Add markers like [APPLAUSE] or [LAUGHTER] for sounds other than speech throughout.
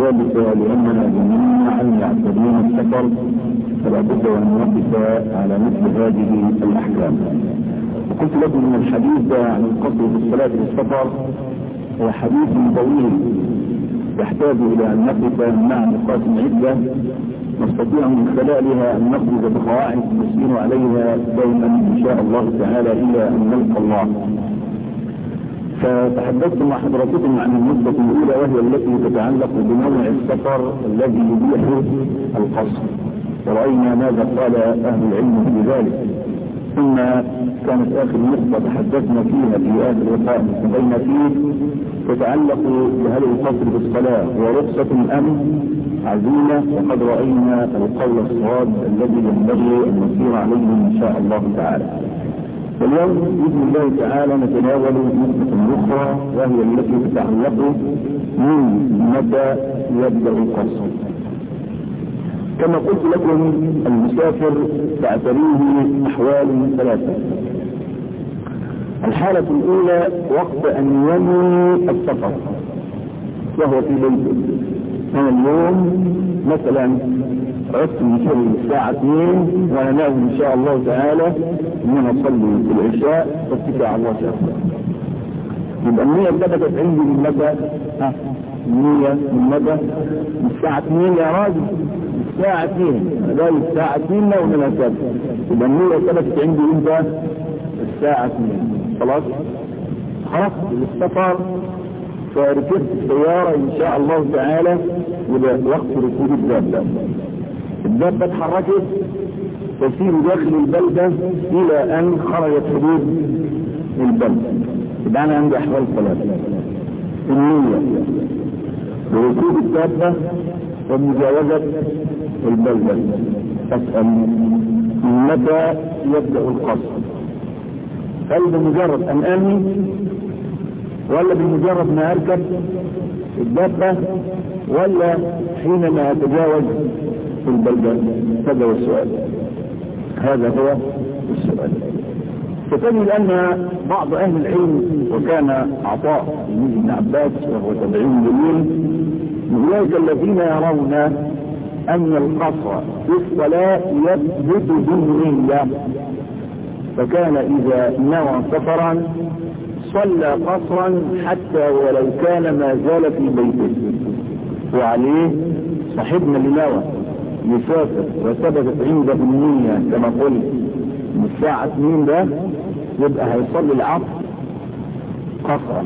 ذلك لأننا جميعا يعتبرون السفر فلا بد أن نقف على مثل هذه الأحكام. وقلت لكم أن الحديث عن القصر في الصلاة في السفر هو حديث طويل يحتاج إلى أن نقف مع نقاط عدة نستطيع من خلالها أن نخرج بقواعد نسير عليها دائما إن شاء الله تعالى إلى أن نلقى الله. فتحدثت مع حضراتكم عن النقطة الأولى وهي التي تتعلق بنوع السفر الذي يبيح القصر. ورأينا ماذا قال أهل العلم في ذلك. ثم كانت آخر نقطة تحدثنا فيها في آخر لقاء انتهينا فيه تتعلق بهل القصر بالصلاة ورخصة أم عزيمة؟ وقد رأينا القول الصواب الذي ينبغي أن نسير عليه إن شاء الله تعالى. واليوم بإذن الله تعالى نتناول نقطة أخرى وهي التي تتعلق من متى يبدأ القصر. كما قلت لكم المسافر تعتريه أحوال ثلاثة. الحالة الأولى وقت أن ينوي السفر. وهو في بيته أنا اليوم مثلا عدت من شغل الساعة 2 وأنا ناوي إن شاء الله تعالى إن أنا أصلي في العشاء واتكى على الله تعالى يبقى النية ثبتت عندي من متى؟ ها النية من متى؟ من الساعة 2 يا راجل الساعة 2 أنا جاي الساعة 2 لو من الكذب يبقى النية ثبتت عندي إمتى؟ الساعة 2 خلاص؟ خلاص السفر فركبت السيارة إن شاء الله تعالى يبقى وقت ركوب الدابة. الدابة اتحركت تسير داخل البلدة إلى أن خرجت حدود البلدة يبقى أنا عندي أحوال ثلاثة. النية. وركوب الدابة ومجاوزة البلدة. أسأل متى يبدأ القصر؟ هل بمجرد أن أني ولا بمجرد ما أركب الدابة ولا حينما أتجاوز في البلدة. هذا هو السؤال. هذا هو السؤال. فتجد أن بعض أهل العلم وكان عطاء بن عباس وهو تبعين جميل من أولئك الذين يرون أن القصر في الصلاة يثبت بالنية فكان إذا نوى سفرا صلى قصرا حتى ولو كان ما زال في بيته. وعليه صاحبنا نوى يسافر وثبتت عنده النية كما قلت. من الساعة 2 ده يبقى هيصلي العصر قصرا.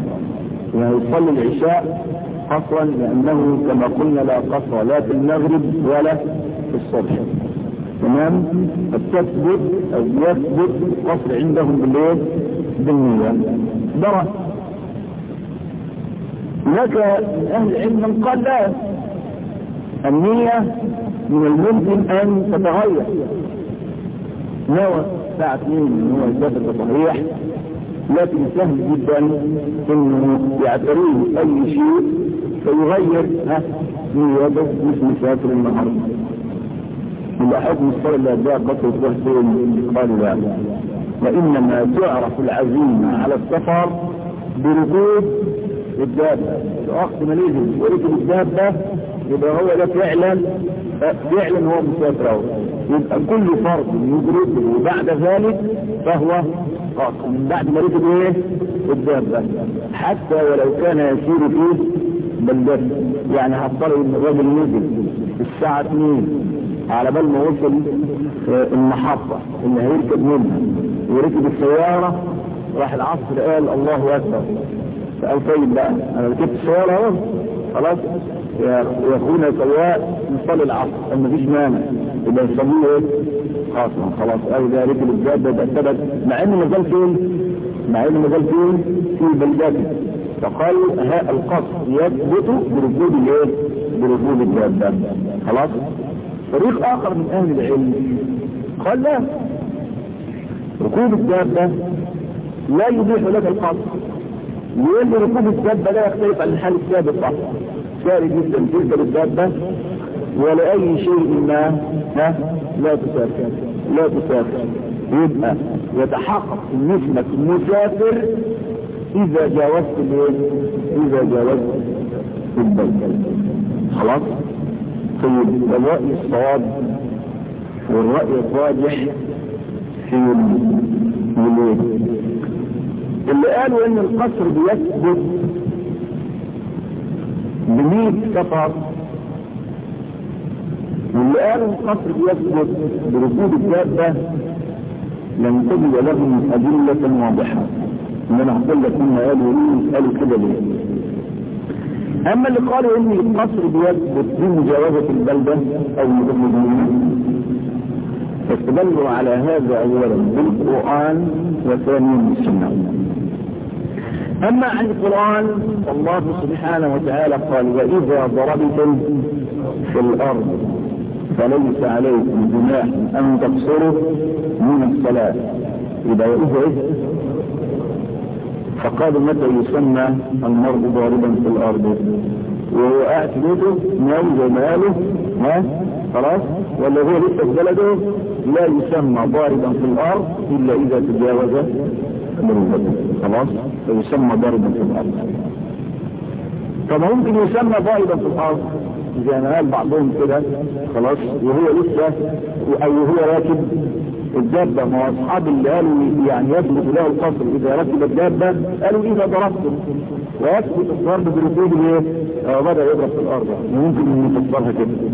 وهيصلي العشاء قصرا لأنه كما قلنا لا قصر لا في المغرب ولا في الصبح. تمام؟ فتثبت أو يثبت القصر عندهم بالليل بالنية. هناك من أهل العلم من قال لا. النية من الممكن أن تتغير. نوى الساعة 2 هو يسافر تصحيح لكن سهل جدا إنه يعتريه أي شيء فيغير. نيته مش مسافر النهارده. يبقى حكم الصلاة اللي قصر تروح فين قالوا لا وإنما تعرف العزيمة على السفر بركوب الدابة ما نزل وركب الدابة يبقى هو ده فعلا فعلا هو مسافر اهو يبقى كل فرد يدركه بعد ذلك فهو قاصر من بعد ما ركب إيه؟ الدابة. حتى ولو كان يسير فيه بلدته يعني هضطر إن الراجل نزل الساعة 2 على بال ما وصل المحطة. اللي هيركب منها. وركب السيارة راح العصر قال الله أكبر. فقال طيب بقى أنا ركبت السيارة أهو خلاص. يا أخونا سواء نصلي العصر. اما مفيش مانع. يبقى نصليه إيه؟ خلاص خلاص. قال ده ركب الجادة ده ثبت مع انه ما زال فين؟ مع انه ما زال فين؟ في بلدته. فقال ها القصر يثبت بركوب الإيه؟ بركوب الجادة خلاص. فريق آخر من أهل العلم قال لا. ركوب الدابة لا يبيح لك القصر. لي ركوب الدابة لا يختلف عن الحال السابق ساري جدا تركب الدابة ولا اي شيء ما ها لا تسافر لا تسافر. يبقى يتحقق نسبة المسافر إذا جاوزت الايه إذا جاوزت البيت خلاص؟ طيب الرأي الصواب والرأي الراجح. في الولاد اللي قالوا إن القصر بيثبت بمية سفر واللي قالوا القصر بيثبت بركوب الدابة لم تجد لهم أدلة واضحة. ان أنا هقول لك هم قالوا ليه قالوا كده ليه؟ أما اللي قالوا إن القصر بيثبت بمجاوزة البلدة أو المدينة فاستدلوا على هذا اولا بالقرآن وثانيا بالسنة. أما عن القرآن الله سبحانه وتعالى قال وإذا ضربتم في الأرض فليس عليكم جناح أن تقصروا من الصلاة. إذا واذا إيه؟ فقالوا متى يسمى المرء ضاربا في الأرض؟ وهو قاعد في قالوا ها؟ خلاص؟ ولا هو لسه في بلده؟ لا يسمى ضاربا في الأرض إلا إذا تجاوز مرضته خلاص؟ فيسمى ضاربا في الأرض. طب ممكن يسمى ضاربا في الأرض؟ زي ما قال بعضهم كده. خلاص؟ وهو لسه أو هو راكب الدابة ما أصحاب اللي قالوا يعني يثبت له القصر إذا ركب الدابة قالوا اذا ضربته ويثبت الضرب بركوب الايه؟ آه بدأ يضرب في الأرض. ممكن ان كده.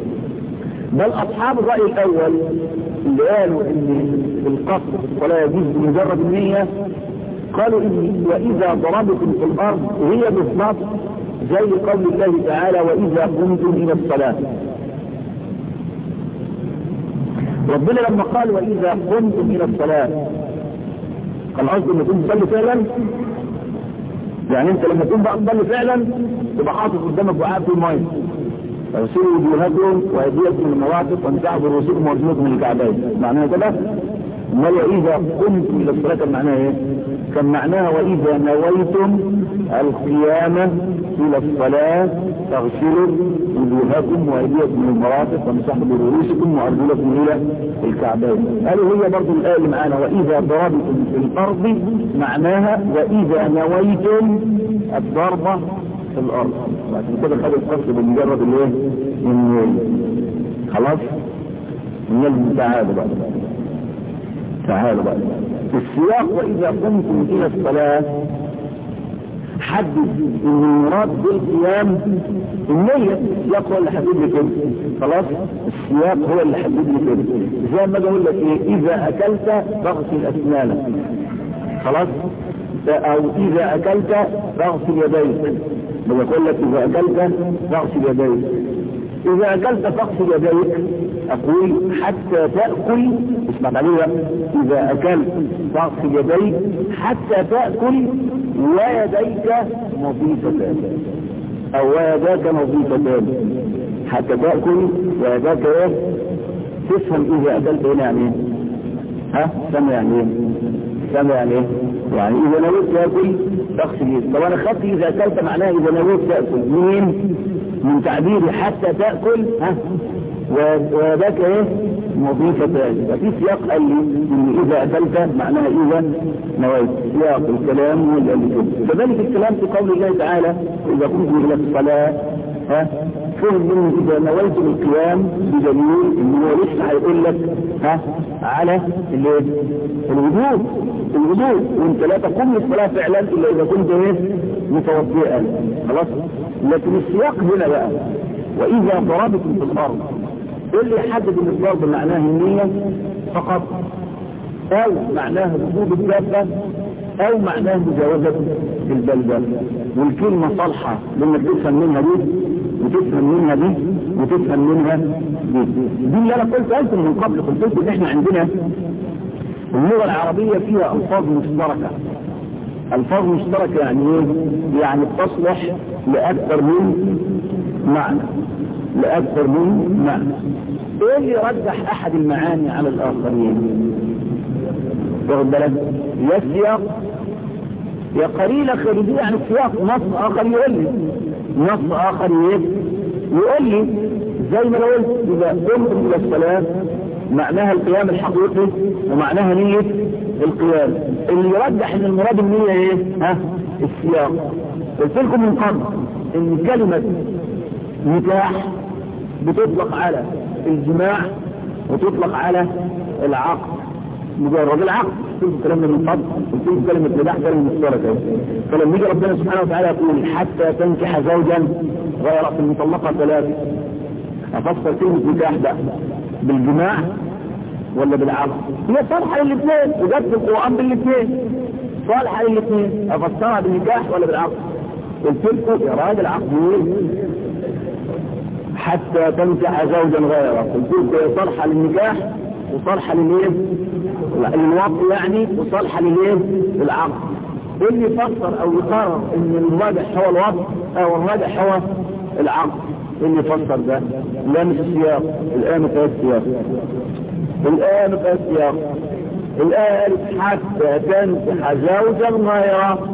بل أصحاب الرأي الأول اللي قالوا القصر في الصلاة يجوز بمجرد النية. قالوا ان وإذا ضربتم في الأرض هي بالضبط زي قول الله تعالى وإذا قمتم إلى الصلاة. ربنا لما قال وإذا قمتم إلى الصلاة كان قصده ان تكون تصلي فعلا؟ يعني أنت لما تكون بقى تصلي فعلا تبقى حاطط قدامك وقاعد في الميه فيصيروا وجوهكم وأيديكم المواقف وامسحوا برؤوسكم وارجلكم من الكعبين. معناها كده؟ امال واذا قمتم إلى الصلاه كان معناها إيه؟ كان معناها وإذا نويتم القيام إلى الصلاة فاغسلوا وجوهكم وأيديكم من المرافق وامسحوا برؤوسكم وأرجلكم إلى الكعبين. قالوا هي برضه الآية اللي معانا؟ وإذا ضربتم في الأرض معناها وإذا نويتم الضربة في الأرض. عشان كده خد القصد بمجرد الايه؟ النوي خلاص؟ نجم تعالوا بقى. تعالوا بقى. في السياق وإذا قمتم إلى الصلاة حدد إن المراد بالقيام النية. السياق هو اللي حدد لي كده. خلاص؟ السياق هو اللي حدد لي كده. زي ما أقول لك إيه؟ إذا أكلت فاغسل أسنانك. خلاص؟ أو إذا أكلت فاغسل يديك. بقول لك إذا أكلت فاغسل يديك. إذا أكلت فاغسل يديك. أقول حتى تأكل اسمع عليها إذا أكلت فاغسل يديك حتى تأكل ويديك نظيفتان. أو ويداك نظيفتان. حتى تأكل ويداك إيه؟ تفهم إذا أكلت هنا يعني. ها؟ سمع يعني. سمع يعني إيه؟ يعني إذا نويت تأكل تغسل يدك طب أنا خدت إذا أكلت معناها إذا نويت تأكل. منين؟ من تعبيري حتى تأكل ها؟ وذاك إيه؟ مضيفة تاني في سياق قال لي إن إذا أكلت معناها إذا نويت. سياق الكلام هو كذلك الكلام في قول الله تعالى إذا قمتم إلى الصلاة ها؟ فهم منه إذا نويت القيام بدليل ان هو هيقول لك على الوجود الوجود. وانت لا تقوم للصلاه فعلا إلا إذا كنت إيه؟ متوضئا. خلاص؟ لكن السياق هنا بقى. وإذا ضربتم في الأرض إيه اللي يحدد إن الضرب معناه النية؟ فقط. أو معناه وجود الدابة أو معناه مجاوزة البلدة. والكلمة صالحة لأنك تفهم منها دي وتفهم منها دي وتفهم منها دي اللي أنا قلت قلت من قبل قلت ان إحنا عندنا. اللغة العربية فيها ألفاظ مشتركة. ألفاظ مشتركة يعني إيه؟ يعني تصلح لأكثر من معنى. لأكثر من معنى. إيه اللي يرجح أحد المعاني على الآخرين؟ واخد بالك؟ يا السياق يا قليلة خارجية عن السياق نص آخر يقول لي. نص آخر يقول لي. زي ما قلت إذا قمتم إلى الصلاة معناها القيام الحقيقي ومعناها نية القيام. اللي يرجح إن المراد النية إيه؟ ها؟ السياق. قلت لكم من قبل إن كلمة نكاح بتطلق على الجماع وتطلق على العقد. مجرد العقد. قلت كلامنا من قبل. قلت كلمة نباح كلمة مشتركة. فلما يجي ربنا سبحانه وتعالى يقول حتى تنكح زوجا غير المطلقة ثلاثة. أفسر كلمة نكاح ده بالجماع ولا بالعقد هي صالحة للاثنين وجت في القرآن بالاثنين صالحة للاثنين أفسرها بالنكاح ولا بالعقد قلت لكم يا راجل عقد حتى تنكح زوجا غيره قلت لكم هي صالحة للنكاح وصالحة للإيه؟ للوقت يعني وصالحة للإيه؟ للعقد اللي يفسر أو يقرر إن الراجح هو الوقت أو الراجح هو العقد اللي يفسر ده؟ لا مش السياق الآن في السياق. الآن في السياق. الآن حتى تنكح زوجا غيره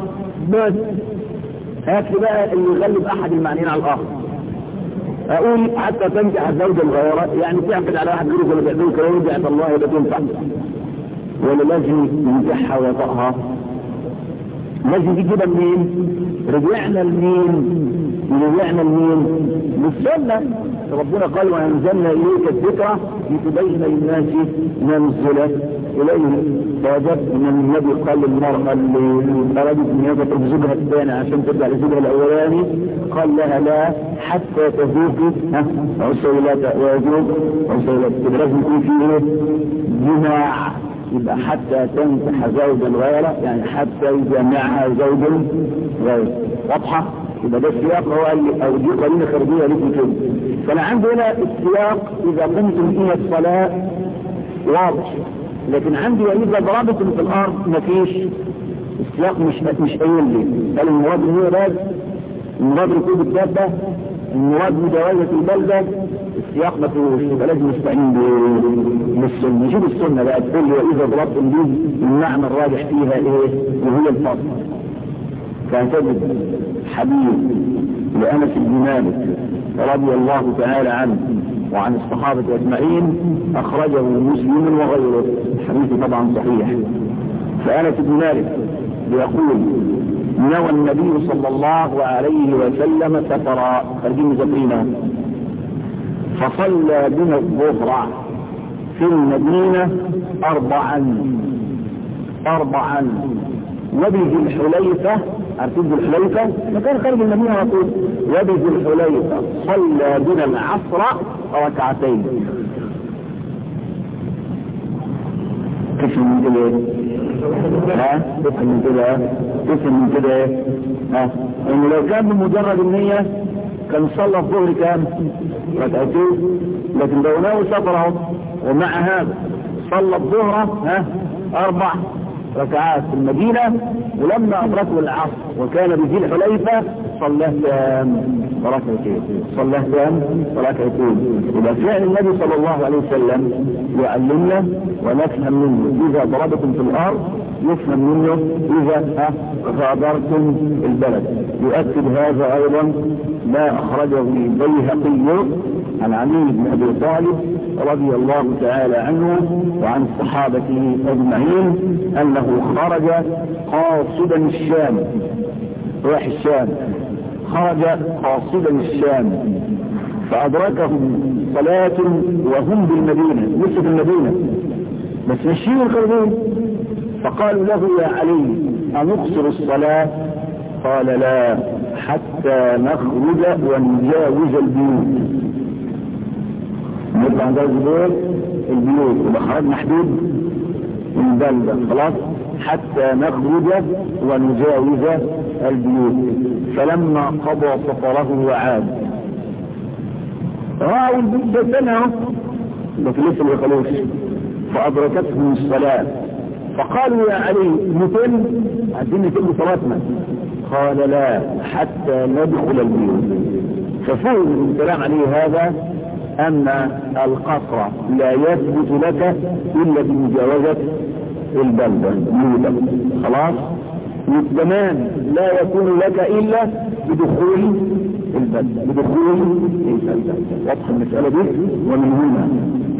بس هات بقى اللي يغلب أحد المعنيين على الآخر. أقول حتى تنكح الزوجة الغيرة يعني تعقد على واحد غيره ولا كلام يدعي الله ولا تنفع ولا لازم ينكحها ويطأها. لازم تجيبها منين؟ رجعنا لمين؟ رجعنا لمين؟ للسنة. ربنا قال وأنزلنا إليك الذكرى لتبين للناس ما نزل إليه فوجدت ان النبي قال للمرأة اللي ارادت ان هي تترك زوجها الثاني عشان ترجع لزوجها الأولاني. قال لها لا حتى تذوقي عسيلات ويذوق كده لازم يكون في إيه جماع يبقى حتى تنكح زوجا غيره يعني حتى يجمعها زوج غيره. واضحة؟ يبقى ده السياق هو قال لي أو دي قرينه خارجية ليكم كده فأنا عندي هنا السياق إذا قمتم إلى الصلاة واضح. لكن عندي واذا ضربتم في الأرض مفيش. السياق مش مش قايل لي. قال المراد هو بس المراد ركوب الدابة المراد السياق ما فيهوش يبقى لازم نستعين بالسنة. نشوف السنة بقى تقول لي وإذا ضربتم دي المعنى الراجح فيها إيه؟ وهي الفصل. فتجد حديث لأنس بن مالك رضي الله تعالى عنه وعن الصحابة أجمعين أخرجه مسلم وغيره. الحديث طبعا صحيح. فأنس بن مالك يقول نوى النبي صلى الله عليه وسلم سفرا. خارجين مذكرينها فصلى بنا الظهر في المدينة أربعا. أربعا. وبذي الحليفة ذي الحليفة. مكان خارج المدينة طول. وبذي الحليفة. صلى بنا العصر ركعتين. كيف من ها؟ كيف من كده. كيف من كده. ها؟ إنه لو كان بمجرد النية كان صلى الظهر كام؟ ركعتين. لكن لو ناوي سفره ومع هذا صلى الظهر ها؟ أربع ركعات في المدينة ولما أدركوا العصر وكان بذي الحليفة صلاه كام ركعتين صلاه كام ركعتين إذا فعل النبي صلى الله عليه وسلم يعلمنا ونفهم منه إذا ضربتم في الأرض يفهم منه إذا غادرتم البلد. يؤكد هذا أيضا ما أخرجه البيهقي عن علي بن أبي طالب رضي الله تعالى عنه وعن صحابته أجمعين أنه خرج قاصدا الشام راح الشام. خرج قاصدا الشام فأدركهم صلاة وهم بالمدينة لسه في المدينة. بس ماشيين الخارجين فقالوا له يا علي أنقصر الصلاة؟ قال لا حتى نخرج ونجاوز البيوت. نطلع نجاوز البيوت. البيوت يبقى خرجنا حدود البلدة خلاص. حتى نخرج ونجاوز البيوت. فلما قضى سفره وعاد. رأوا البيت سنة. لكن لسه ما يقلوش فأدركتهم الصلاة. فقالوا يا علي نتم عايزين نتم صلاتنا. قال لا حتى ندخل البيوت. ففهم من كلام عليه هذا أن القصر لا يثبت لك إلا بمجاوزة البلدة. خلاص؟ والزمان لا يكون لك إلا بدخول البلدة بدخول البلدة واضح المسألة دي؟ ومن هنا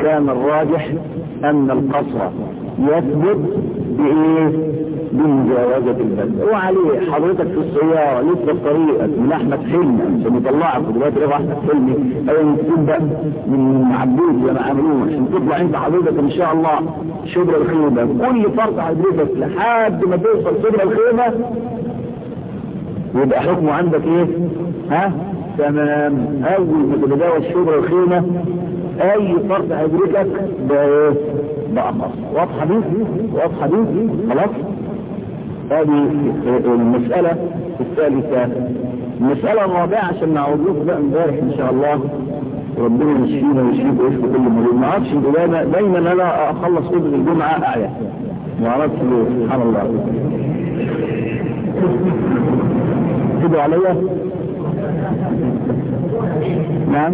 كان الراجح أن القصر يثبت بإيه؟ بمجاوزة البلد وعليه حضرتك في السيارة لسه طريقك من أحمد حلمي عشان يطلعك ودلوقتي روح أحمد حلمي أيوه بقى من عبود زي ما عملوه عشان تطلع انت حضرتك إن شاء الله شبر الخيمة. كل فرد حضرتك لحد ما توصل شبر الخيمة يبقى حكمه عندك إيه؟ ها؟ تمام. أول ما تتجاوز شبر الخيمة أي فرد هيدركك ده واضحة دي واضحة دي خلاص. هذه المسألة الثالثة. المسألة الرابعة عشان نعود لكم بقى امبارح إن شاء الله. ربنا يشفينا ويشفيك ويشفي كل مريض ما أعرفش دايما دايما أنا أخلص خطبة الجمعة أعيا. ما أعرفش ليه. سبحان الله. تدعوا عليا؟ نعم.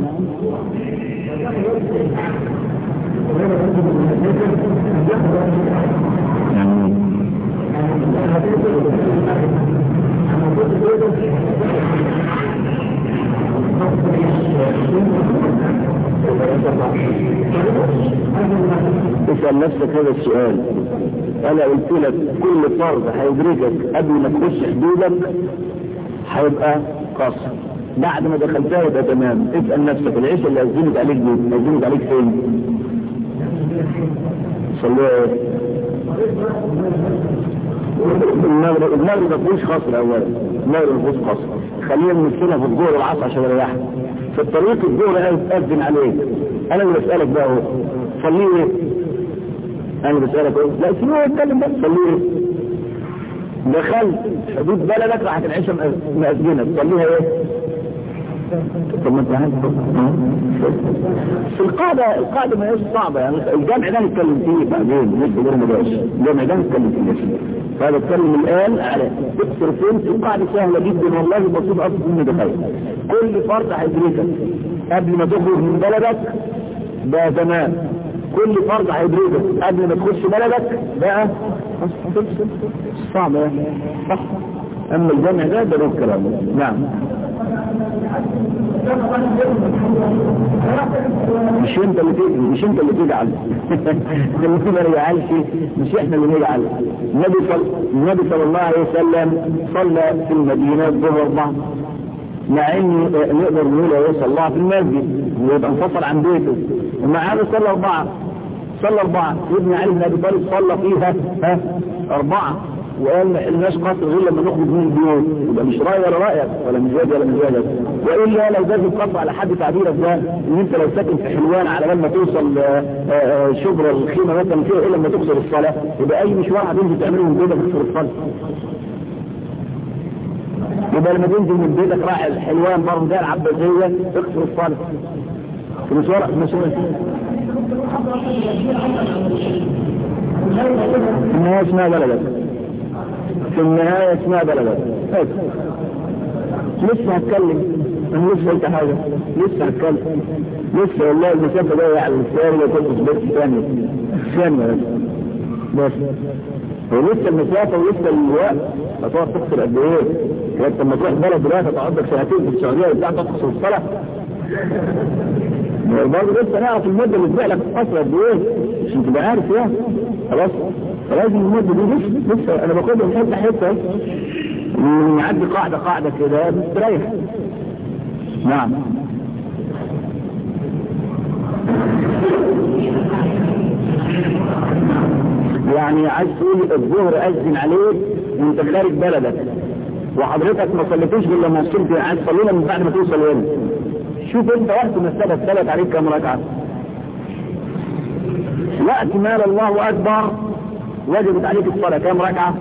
اسأل نفسك هذا السؤال. أنا قلت لك كل فرض هيدركك قبل ما تخش حدودك هيبقى قصر. بعد ما دخلتها يبقى تمام. اسأل نفسك العيشة اللي أزمت عليك دي أزمت عليك فين؟ صلوا. إيه المغرب المغرب ما فيهوش خصر اولا المغرب ما فيهوش خصر خلينا نمسكنا في الظهر والعصر عشان اريحك في الطريق الظهر اذن عليك. أنا اللي بسألك بقى أهو. صلي إيه أنا بسألك أهو. لا سيبه يتكلم بس. صلي إيه دخلت. حدود بلدك راحت العيشه مأذنك تصليها إيه؟ طب ما انت في القاعدة القاعدة ما هيش صعبة يعني الجامع ده نتكلم فيه بعدين مش غير مباشر الجامع ده نتكلم فيه. فهذا اتكلم الآن على تكسر فين في القاعدة سهلة جدا والله بسيط أصلا من دخل كل فرد هيدركك. قبل ما تخرج من بلدك ده تمام كل فرد هيدركك. قبل ما تخش بلدك بقى صعب يعني. صح. أما الجامع ده ده له كلام. نعم. مش انت اللي تيجي مش انت اللي تجعل [LAUGHS] اللي ما يجعلش مش إحنا اللي نجعل النبي صل... النبي صلى الله عليه وسلم صلى في المدينة الظهر بعض مع إن نقدر نقول هو صلى في المسجد ويبقى انفصل عن بيته. ومع هذا صلى أربعة. صلى أربعة. وابن علي بن أبي طالب صلى فيها ها؟ أربعة. وقال ما حلناش قصر غير لما نخرج من البيوت. يبقى مش رأي ولا رأيك ولا مزاج ولا مزاجك وإلا لو جاز القصر على حد تعبيرك ده إن أنت لو ساكن في حلوان على بال ما توصل شبر الخيمة مثلا فيها إلا لما تكسر الصلاة. يبقى أي مشوار هتنزل تعمله من بيتك تكسر الصلاة. يبقى لما تنزل من بيتك رايح الحلوان برضه ده العباسية تكسر الصلاة. في مشوار مشوار. النهاية اسمها بلدك؟ في النهاية اسمها بلدك بس لسه هتكلم. أنا لسه قلت حاجة. لسه هتكلم. لسه والله المسافة جاية على السيارة وتلبس بس ثانية ثانية بس. ولسه المسافة ولسه الوقت. هتقعد تخسر قد إيه؟ انت لما تروح بلد دلوقتي هتقعد لك سنتين في السعودية وبتاع تخسر الصلاة. برضه لسه نعرف المدة اللي تبيع لك قد إيه؟ عشان تبقى عارف يعني. خلاص. فلازم المدة دي لسه لسه أنا باخدها من حتة حتة. نعدي قاعدة قاعدة كده بتريح. نعم. يعني عايز تقول الظهر أذن عليك وأنت خارج بلدك وحضرتك ما صليتوش غير لما وصلت عايز تصلينا من بعد ما توصل هنا. شوف انت وقت ما الثبت ثبت عليك كم ركعة. وقت ما الله أكبر وجبت عليك الصلاة كم ركعة؟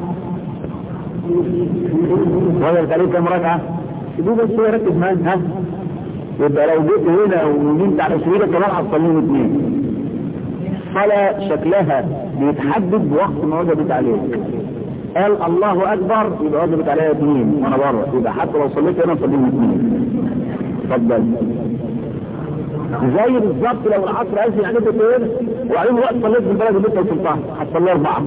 وجبت عليك كم ركعة؟ شوف بس ركز معاك ها؟ يبقى لو جيت هنا ونمت على سريرك كمان هتصليهم اثنين الصلاه شكلها بيتحدد بوقت ما وجبت عليك. قال الله أكبر يبقى وجبت عليها اثنين وأنا بره يبقى حتى لو صليت هنا صليهم اثنين اتفضل زي بالظبط لو العصر اذن عليك اثنين وبعدين وقت صليت في البلد اللي انت وصلتها هتصلي اربعه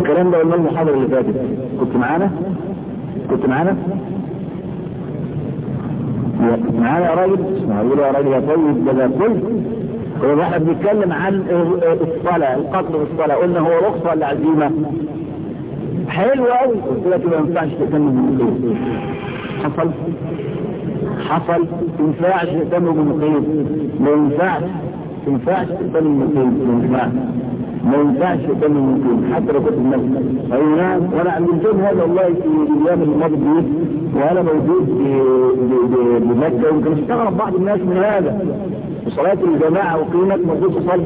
الكلام ده قلنا المحاضرة اللي فاتت. كنت معانا؟ كنت معانا؟ معانا يا راجل؟ معقول يا راجل يا طيب ده ده كل إحنا بنتكلم عن الصلاة القصر في الصلاة قلنا هو رخصة ولا عزيمة؟ حلو قوي قلت لك ما ينفعش تهتم بالمقيم حصل. حصل. ما ينفعش تهتم بالمقيم ما ينفعش. ما ينفعش تهتم بالمقيم ما ينفعش. ما ينفعش تهتم بالمقيم حتى لو كنت بنفسك أي نعم. وأنا علمتهم هذا والله في الأيام الماضيه دي. وأنا موجود بمكة. يمكن استغرب بعض الناس من هذا. وصلاة الجماعة وقيمة مربوط صلاة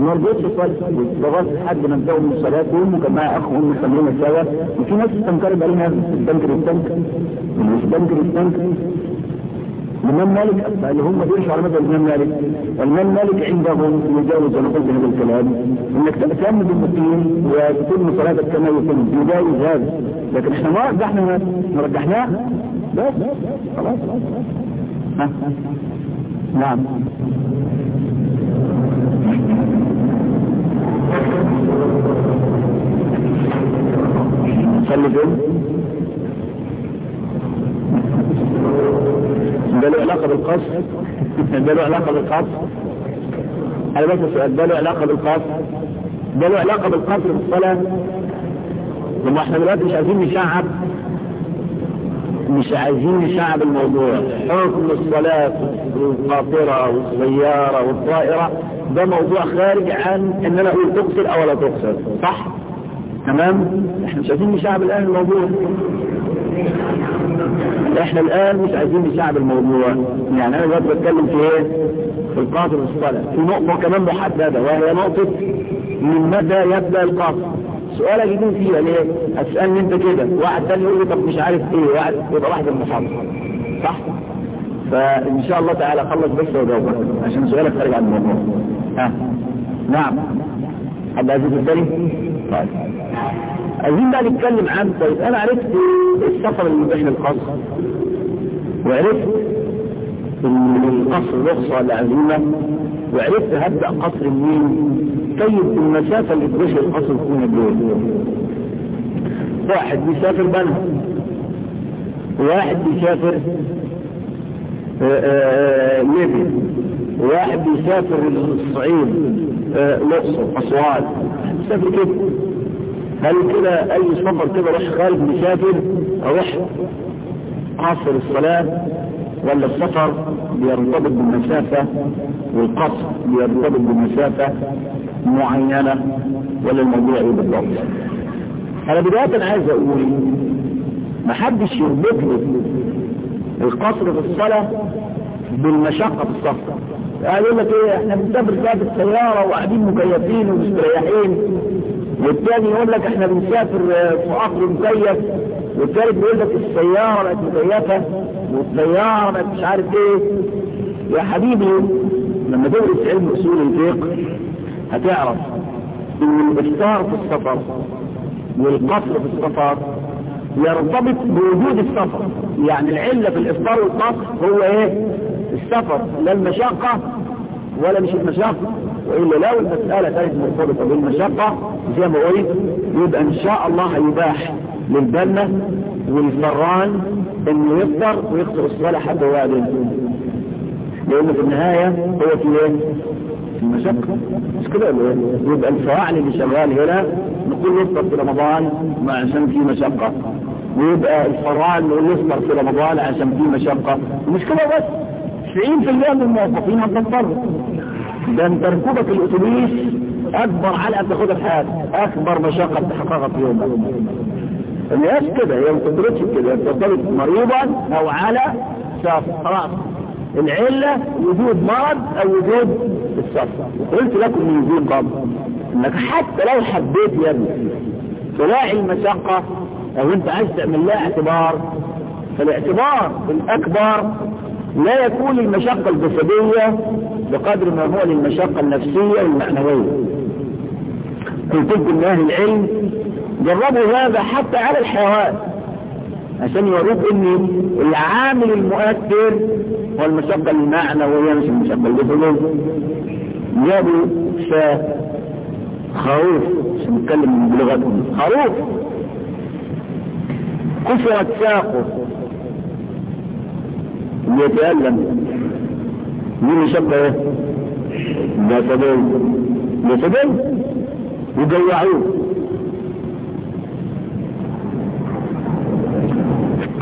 مربوط صلاة لغاية حد ما انتهوا من صلاتهم وكان معي اخ هم يصلون سوا وفي ناس استنكرت علينا استنكر استنكر استنكر استنكر الإمام مالك اللي هم بيرجعوا على مذهب الإمام مالك. الإمام مالك عندهم يجاوز أنا قلت هذا الكلام. إنك تأتم بالمقيم وتتم صلاتك كما يتم يجاوز هذا. لكن إحنا ما رجحنا ما رجحناه. بس. خلاص. نعم. صلي فين؟ ده له علاقة بالقصر. ده له علاقة بالقصر. أنا بس السؤال ده له علاقة بالقصر؟ ده له علاقة بالقصر في الصلاة؟ لما إحنا دلوقتي مش عايزين نشعب. مش عايزين نشعب الموضوع. حكم الصلاة القاطرة والسيارة والطائرة ده موضوع خارج عن إن أنا أقول تقصر أو لا تقصر صح؟ تمام؟ إحنا مش عايزين نشعب الآن الموضوع. إحنا الآن مش عايزين نشعب الموضوع. يعني أنا دلوقتي بتكلم في إيه؟ في القاطر والصلاة. في نقطة كمان محددة وهي نقطة من متى يبدأ القاطر سؤال اجيبين فيها ليه اسألني أنت كده. واحد تاني يقول لي طب مش عارف إيه؟ واحد يبقى واحد المحاضرة صح؟ فإن شاء الله تعالى خلص بس وجاوبك عشان سؤالك خارج عن الموضوع. ها؟ نعم. حد عايز الثاني طيب. عايزين بقى نتكلم عن طيب أنا عرفت السفر المباح للقصر وعرفت القصر رخصة ولا عزيمة وعرفت هبدأ قصر منين طيب المسافة اللي تمشي القصر تكون الدول واحد بيسافر بنها واحد بيسافر ليبيا. واحد بيسافر الصعيد الأقصر أسوان. بيسافر كده. هل كده أي سفر كده روح خارج مسافر؟ أروح قصر الصلاة. ولا السفر بيرتبط بالمسافة والقصر بيرتبط بمسافة معينة ولا الموضوع إيه بالضبط أنا بداية عايز أقول محدش يربط لي القصر في الصلاة بالمشقة في السفر. يعني يقول لك إيه إحنا بنسافر بقى بالسيارة وقاعدين مكيفين ومستريحين. والتاني يقول لك إحنا بنسافر في قطر مكيف. والثالث بيقول لك السيارة بقت مكيفة والسيارة بقت مش عارف إيه. يا حبيبي لما تدرس علم أصول الفقه هتعرف إن الإفطار في السفر والقصر في السفر يرتبط بوجود السفر. يعني العلة في الإفطار والقصر هو إيه؟ السفر. لا المشقة ولا مش المشقة وإلا لو المسألة كانت مرتبطة بالمشقة زي ما قلت يبقى إن شاء الله هيباح. للبنة والفران إنه يفطر ويقصر الصلاة حتى قاعد لأن في النهاية هو في إيه؟ في المشقة مش كده يبقى الفواعل اللي شغال هنا نقول يفطر في رمضان ما عشان في مشقة. ويبقى الفران نقول يفطر في رمضان عشان في مشقة. مش كده بس. 90% من الموظفين هتضطر ده انت ركوبك الأتوبيس أكبر علقة بتاخدها في حياتك. أكبر مشقة بتحققها في يومك. الناس كده هي بتدركش كده طالب مريضا أو على سافر خلاص العلة وجود مرض أو وجود السفر قلت لكم من وجود قبل إنك حتى لو حبيت يا ابني تلاقي المشقة أو أنت عايز تعمل لها اعتبار. فالاعتبار الأكبر لا يكون المشقة الجسدية بقدر ما هو للمشقة النفسية والمعنوية قلت لكم أهل العلم جربوا هذا حتى على الحيوان. عشان يوروك إن العامل المؤثر هو المشقة المعنوية مش المشقة الجسدية جابوا شاة خروف عشان نتكلم بلغتهم. خروف. كسرت ساقه. يتألم. مين يشبه إيه؟ جسدين. جسدين.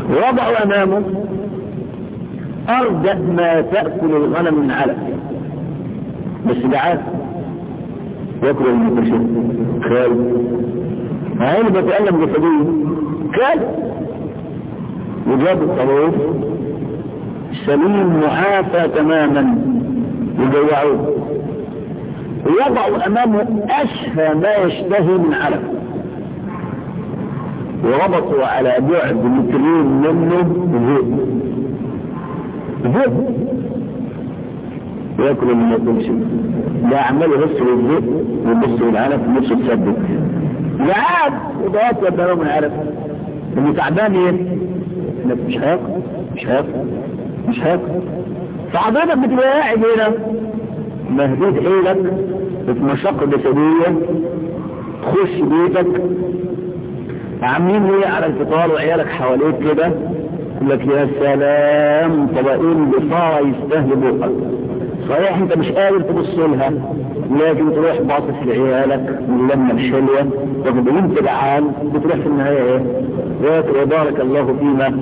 وضعوا أمامه ارجأ ما تأكل الغنم من علف بس جعان يأكل المكشف كال. عين بتألم جسديا كال. وجاب الطروف سليم معافى تماما. يجوعوه ويضعوا أمامه اشهى ما يشتهي من علف وربطوا على بعد مترين منه ذئب ذئب ياكل من ياكلش ده عمال يبص للذئب ويبص للعلف ونفسه تثبت جعان وده ياكل ده من العلف اللي تعبان إيه؟ مش هياكل مش هياكل مش هياكل فحضرتك بتبقى قاعد هنا. مهدود حيلك في مشقة جسدية تخش بيتك. عاملين إيه على الفطار وعيالك حواليك كده؟ يقول لك يا سلام طبقين بصارة يستاهلوا بقك صحيح انت مش قادر تبص لها لكن تروح باصص لعيالك واللمة الحلوة تاخد انت جعان بتروح في النهاية إيه؟ وبارك الله فيما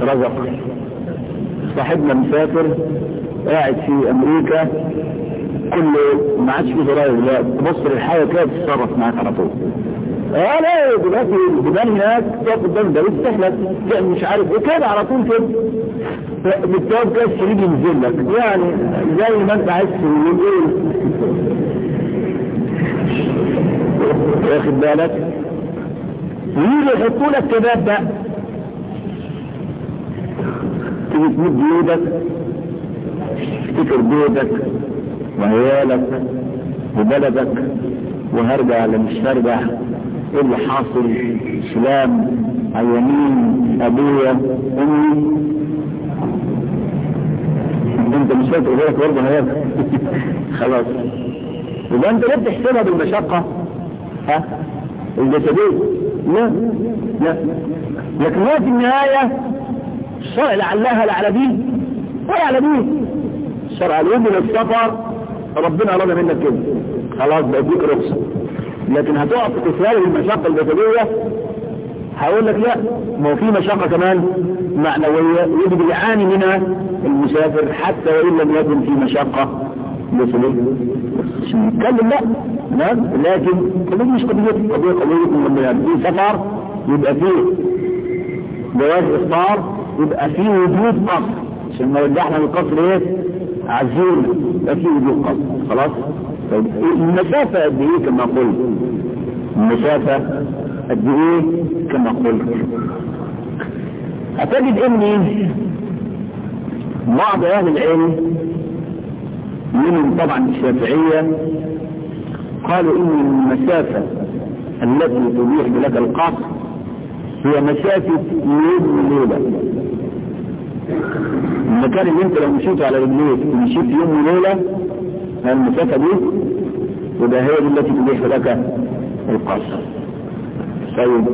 رزق. صاحبنا مسافر قاعد في أمريكا كله ما عادش في زراير لا تبص للحياة كده تتصرف معاك على طول. آه دلوقتي الجبال هناك تقف قدام ده تعمل مش عارف إيه كده على طول كده. بالتوب كده الشريك ينزل لك. يعني زي ما انت عايز تقول إيه واخد بالك؟ يجي يحطوا لك كباب بقى. تيجي تمد إيدك تفتكر بيتك وعيالك. وبلدك. وهرجع ولا مش هرجع إيه اللي حاصل سلام عيانين أبويا أمي. أنت مش فاكر غيرك برضه هياك [LAUGHS] خلاص. يبقى أنت ليه بتحسبها بالمشقة؟ ها؟ الجسدية؟ لا. لا. لكن هو في النهاية الشرع لعلها لا على دين ولا على دين. الشرع اليوم من السفر ربنا أراد منك كده. خلاص بقى ديك رخصة. لكن هتقف في تسهيل المشقة الجسدية هقول لك لا ما هو في مشقة كمان معنوية يجب يعاني منها المسافر حتى وإن لم يكن في مشقة جسدية مش نتكلم لا نعم لكن قضية مش قضية قضية قضية لما في سفر يبقى فيه جواز إفطار يبقى فيه وجود قصر. عشان ما رجعنا للقصر إيه؟ عزيمة يبقى فيه وجود قصر. خلاص؟ طيب المسافة قد إيه كما قلت. المسافة قد إيه كما قلت. هتجد إن بعض أهل العلم منهم طبعا الشافعية قالوا إن المسافة التي تبيح لك القصر هي مسافة يوم وليلة. المكان اللي انت لو مشيت على رجليك ومشيت يوم وليلة المسافة دي وده هي دي التي تبيح لك القصر. طيب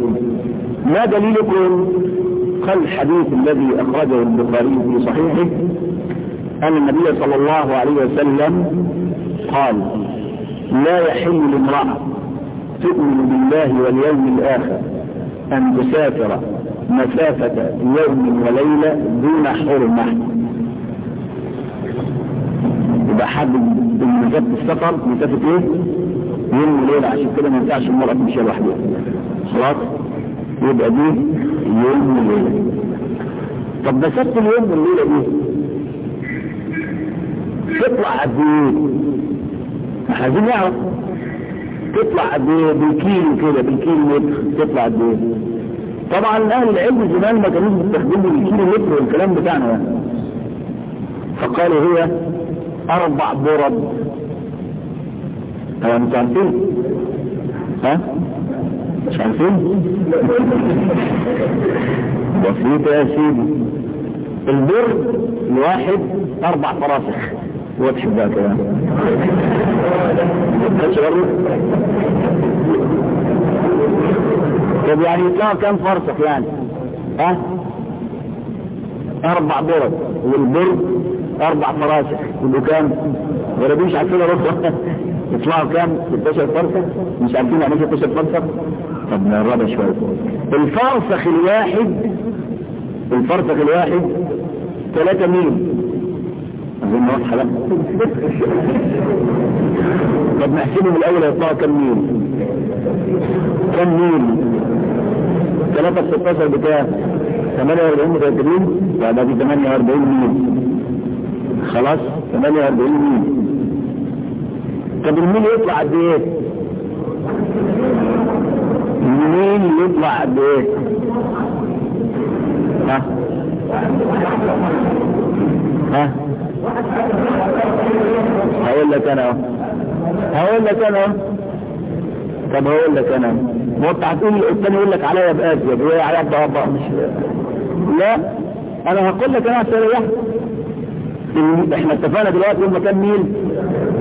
ما دليلكم قال الحديث الذي أخرجه البخاري في صحيحه؟ أن النبي صلى الله عليه وسلم قال لا يحل لامرأة تؤمن بالله واليوم الآخر أن تسافر مسافة يوم وليلة دون حرمة. يبقى حد مسافة السفر مسافة إيه؟ يوم وليلة عشان كده ما ينفعش المرأة تمشي لوحدها. خلاص؟ يبقى دي يوم وليلة. طب مسافة اليوم والليلة دي؟ تطلع قد إيه؟ إحنا عايزين نعرف. تطلع قد إيه؟ بالكيلو كده بالكيلو متر. تطلع قد إيه؟ طبعا أهل العلم زمان ما كانوش بيستخدموا الكيلو متر والكلام بتاعنا يعني فقالوا هي أربع برد. طبعا أنتوا عارفين؟ ها؟ مش عارفين؟ [LAUGHS] بسيطة يا سيدي. البر الواحد أربع فراسخ. واضح بقى كده. طب يعني يطلعوا كام فرسخ يعني؟ ها؟ أربع برد. والبر أربع فراسخ يبقوا كام؟ ولا دي مش عارفين ربع يطلعوا كام؟ 16 فرسخ مش عارفين يعني 16 فرسخ طب نقربها شوية. الفرسخ الواحد الفرسخ الواحد 3 ميل. أظن واضحة لا. [LAUGHS] طب نحسبهم الأول يطلعوا كم ميل؟ كم ميل؟ 3 في 16 بكام 48 متأكدين؟ بعد دي 48 ميل. خلاص 48 ميل. طب الميل يطلع قد إيه؟ الميل يطلع قد إيه؟ ها؟ ها؟ هقول لك أنا أهو. هقول لك أنا طب هقول لك أنا ما انت هتقول الثاني يقول لك عليا وهي عليا بأبا مش لا أنا هقول لك أنا عشان إحنا اتفقنا دلوقتي هم كام ميل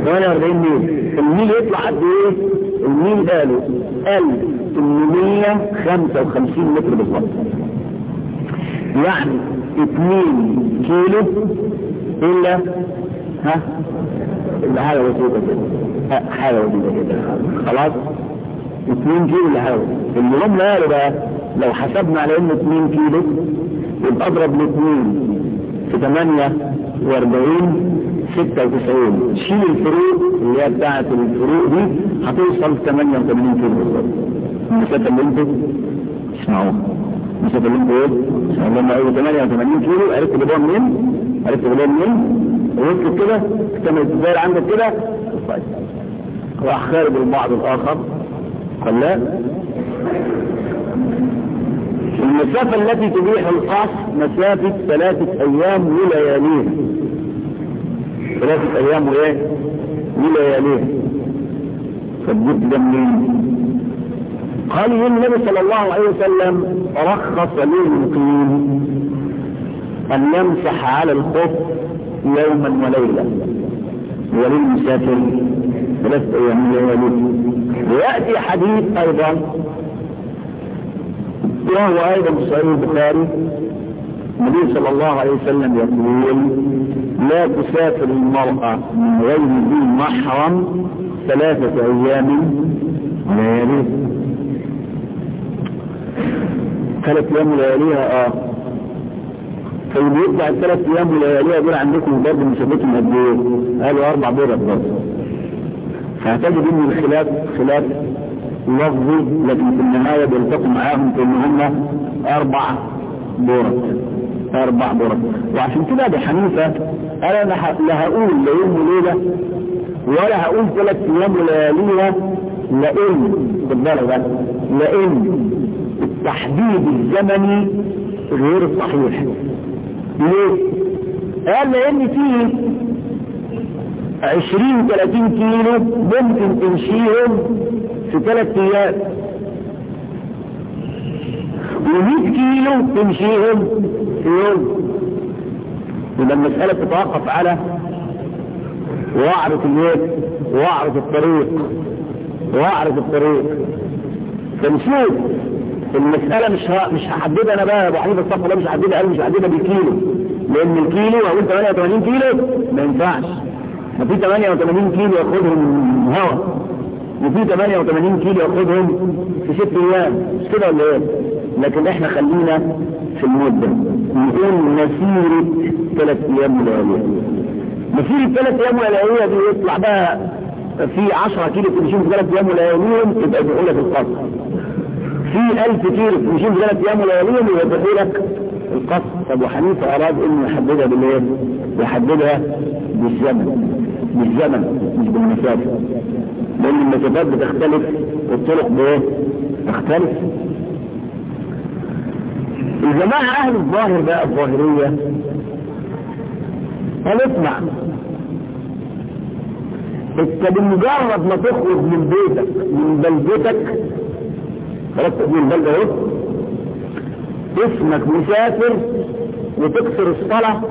48 ميل. الميل يطلع قد إيه؟ الميل قالوا 1855 متر بالظبط. يعني 2 كيلو الا ها؟ حاجة بسيطة كده. حاجة بسيطة كده. خلاص؟ 2 كيلو إلا حاجة اللي هم قالوا بقى لو حسبنا على انه 2 كيلو يبقى أضرب الاثنين في 48 96 شيل الفروق اللي هي بتاعت الفروق دي هتوصل 88 كيلو بالظبط المسافه اللي أنتوا اسمعوها المسافه اللي أنتوا إيه؟ لما قالوا 88 كيلو عرفت جابوها منين؟ عرفت جابوها منين؟ وصلت كده اكتملت الدايره عندك كده. طيب راح خارج البعض الآخر. قال لا. المسافة التي تبيح القصر مسافة ثلاثة أيام ولياليها ثلاثة أيام وإيه؟ ولياليها فالجد ده منين؟ قال النبي صلى الله عليه وسلم رخص للمقيم أن يمسح على الخف يوما وليلة وللمسافر ثلاثة أيام ولياليها ويأتي حديث أيضا وهو أيضا في صحيح البخاري النبي صلى الله عليه وسلم يقول لا تسافر المرأة من غير ذي محرم ثلاثة أيام ولياليها ثلاث أيام ولياليها آه. طيب يطلع الثلاث أيام ولياليها دول عندكم برضه مسافتهم قد إيه؟ قالوا أربع بيضات برضه فهتجد إن الخلاف خلاف لفظي لكن في النهاية بيلتقوا معاهم في إن هم أربع برد أربع برد وعشان كده ابي حنيفة أنا لا هقول لا يوم وليلة ولا هقول ثلاث أيام ولياليها لأن خد بالك بقى. لأن التحديد الزمني غير صحيح. ليه؟ قال لأن فيه عشرين ثلاثين كيلو ممكن تمشيهم في ثلاث أيام. و100 كيلو تمشيهم في يوم. يبقى المسألة تتوقف على وعرة اليد وعرة الطريق وعرة الطريق. فنشوف المسألة مش ه... مش هحددها أنا بقى أبو حنيفة الصف ده مش هحددها قال مش هحددها بالكيلو. لأن الكيلو أقول 88 كيلو؟ ما ينفعش. ما في 88 كيلو ياخدهم هواء وفي 88 كيلو ياخدهم في ست أيام. مش كده ولا إيه؟ لكن إحنا خلينا في المدة نقول مسيرة ثلاث أيام ولياليها مسيرة ثلاث أيام ولياليها دي يطلع بقى في 10 كيلو تمشين في ثلاث أيام ولياليهم يبقى يدعوا لك القصر. في 1000 كيلو تمشين في ثلاث أيام ولياليهم يدعوا لك القصر. طب وحنيفة أراد إنه يحددها بالإيه؟ يحددها بالزمن. بالزمن مش بالمسافة. لأن المسافات بتختلف والطرق بإيه؟ تختلف الجماعة أهل الظاهر بقى الظاهرية. قال اسمع أنت بمجرد ما تخرج من بيتك من بلدتك خلاص من البلدة أهو. اسمك مسافر وتكسر الصلاة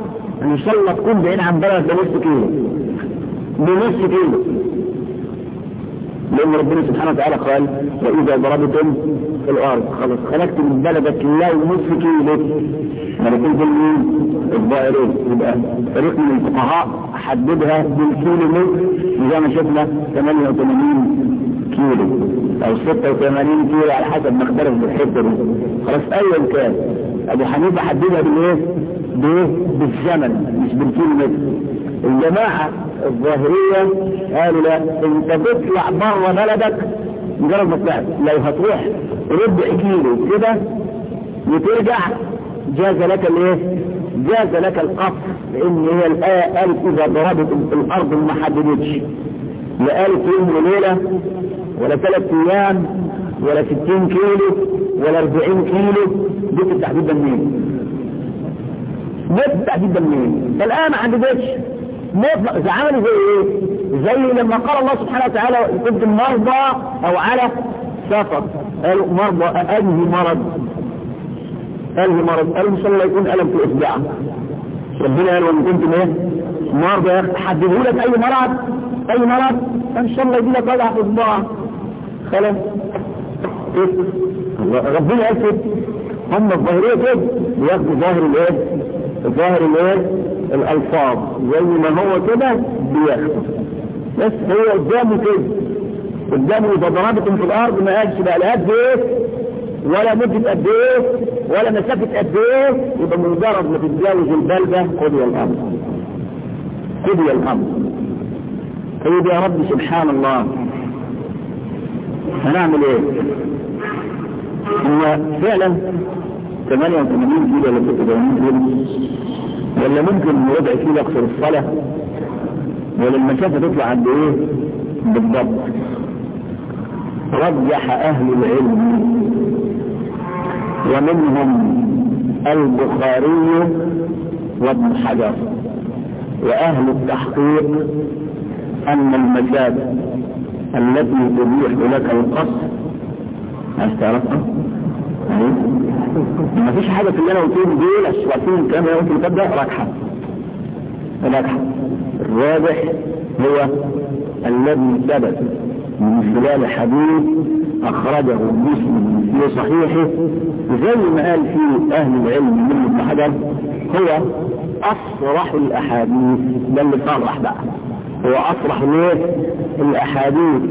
إن شاء الله تكون بعيد عن بلد بنص كيلو. بنص كيلو. لأن ربنا سبحانه وتعالى قال وإذا ضربتم في الأرض. خلاص خلقت من بلدك الله ونصف كيلو ملكين في المين الظاهرية يبقى فريق من الفقهاء حددها بالكيلو متر زي ما شفنا 88 كيلو أو 86 كيلو على حسب ما اختلف بالحته دي. خلاص ايا كان. أبو حنيفة حددها بالإيه؟ بايه؟ بالزمن مش بالكيلو متر الجماعة الظاهرية قالوا لا انت تطلع بره بلدك مجرد ما طلعت لو هتروح ربع كيلو كده وترجع جاز لك الايه؟ جاز لك القصر لأن هي الآية قالت إذا ضربت الأرض ما حددتش لا يوم وليلة ولا ثلاث أيام ولا ستين كيلو ولا أربعين كيلو جبت التحديد ده منين؟ جبت التحديد ده منين؟ فالان ما حددتش مطلق عملوا زي إيه؟ زي لما قال الله سبحانه وتعالى كنتم مرضى أو على سفر. قالوا مرضى أنهي مرض؟ أنهي مرض؟ قالوا إن شاء الله يكون ألم في إصبعه. ربنا قال وإن كنتم إيه؟ مرضى. حددوا لك أي مرض؟ أي مرض؟ إن شاء الله يجي لك وجع في إصبعه. خلاص. ربنا قال كده هم الظاهرية كده بياخدوا ظاهر الإيه؟ ظاهر الإيه؟ الألفاظ زي ما هو كده بياخد بس هو قدامه كده. قدامه اذا ضربتم في الأرض ما قالش بقى لا قد إيه ولا مدة قد إيه ولا مسافة قد إيه يبقى مجرد ما تتجاوز البلدة قضي الأمر. قضي الأمر. طيب يا رب سبحان الله. هنعمل إيه؟ هو فعلا 88 كيلو ولا 86 كيلو ولا ممكن ربع كيلو أكثر الصلاة؟ ولا المسافة تطلع عند إيه؟ بالضبط. رجح أهل العلم ومنهم البخاري وابن حجر وأهل التحقيق أن المسافة التي تبيح لك القصر عايز تعرفها؟ ما فيش حاجة في اللي أنا قلتهم دول عشان الكلام اللي ممكن تبدأ راجحة. راجحة. الراجح هو الذي ثبت من خلال حديث أخرجه مسلم في صحيحه زي ما قال فيه أهل العلم من ابن حجر هو اصرح الأحاديث. ده اللي صرح بقى. هو اصرح ليه؟ الأحاديث.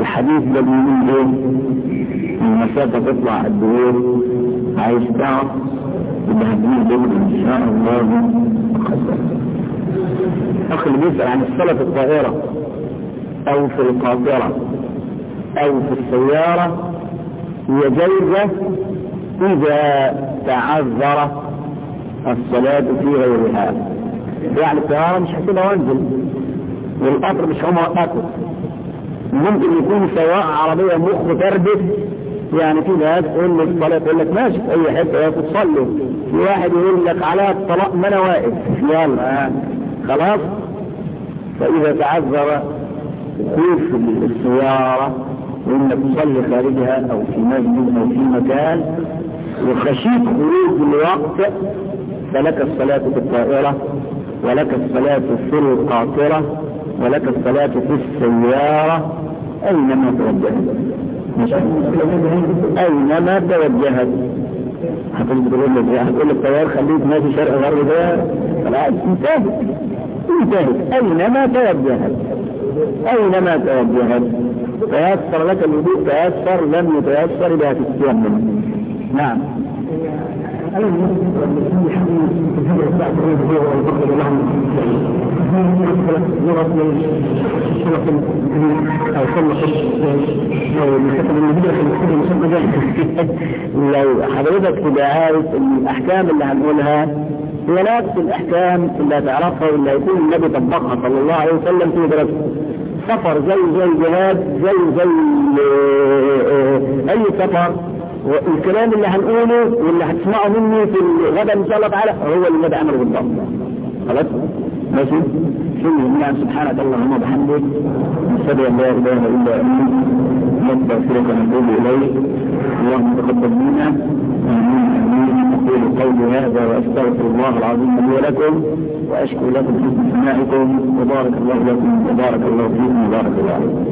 الحديث ده بيقول إيه؟ المسافة تطلع إيه عايز تعرف؟ هتجيب دول إن شاء الله. أخي اللي بيسأل عن الصلاة في الطائرة أو في القاطرة أو في السيارة هي جايزة إذا تعذر الصلاة في غيرها. يعني الطيارة مش هسيبها وانزل. والقطر مش هم وقته ممكن يكون سواء عربية مخ تربت يعني في ناس تقول لك الصلاة تقول لك ماشي في أي يا تصلي في واحد يقول لك على الطلاق ما أنا واقف. يلا. خلاص؟ فإذا تعذر وقوف السيارة وانك تصلي خارجها أو في مسجد أو في مكان وخشيت خروج الوقت فلك الصلاة في الطائرة ولك الصلاة في القاطرة ولك الصلاة في السيارة أينما توجهت. أينما توجهت. هتقول تقول لك هتقول لك طيار خليك ماشي شرق غرب ده. خلاص انتهت. انتهت. أينما توجهت. أينما توجهت. تيسر لك الوضوء تيسر لم يتيسر بها تتيمم. نعم. لو حضرتك تبقى عارف ان الاحكام اللي هنقولها هي نفس الاحكام اللي هتعرفها واللي هيكون النبي طبقها صلى الله عليه وسلم في دراسته سفر زي زي جهاد زي زي اي سفر والكلام اللي هنقوله واللي هتسمعه مني في الغدا إن شاء الله تعالى هو اللي النبي عمله بالضبط. خلاص؟ ماشي شكرا لله سبحانك اللهم وبحمدك نشهد أن لا إله إلا أنت نستغفرك ونتوب إليك. اللهم تقبل منا. آمين آمين. أقول قولي هذا وأستغفر الله العظيم لي ولكم واشكر لكم حسن سماعكم وبارك الله لكم وبارك الله فيكم وبارك الله عليكم